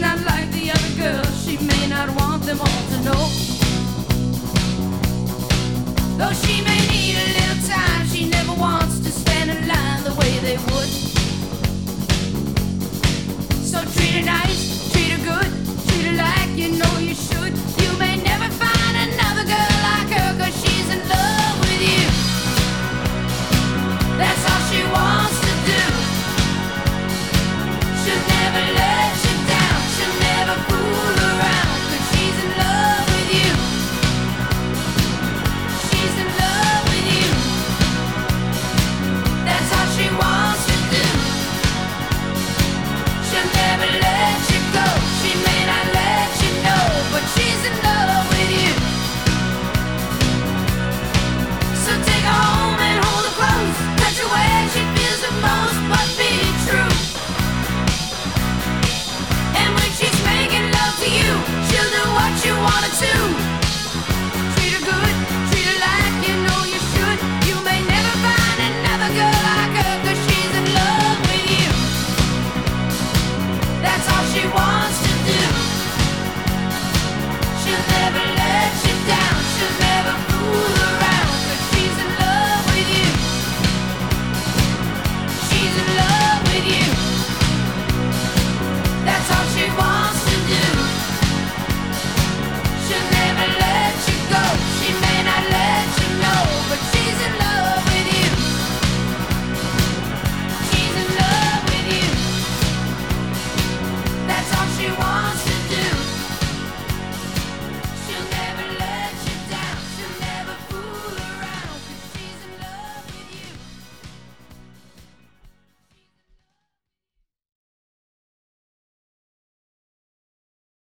not like the other girls, she may not want them all to know. Though she may need a little time, she never wants to stand in line the way they would. she wants.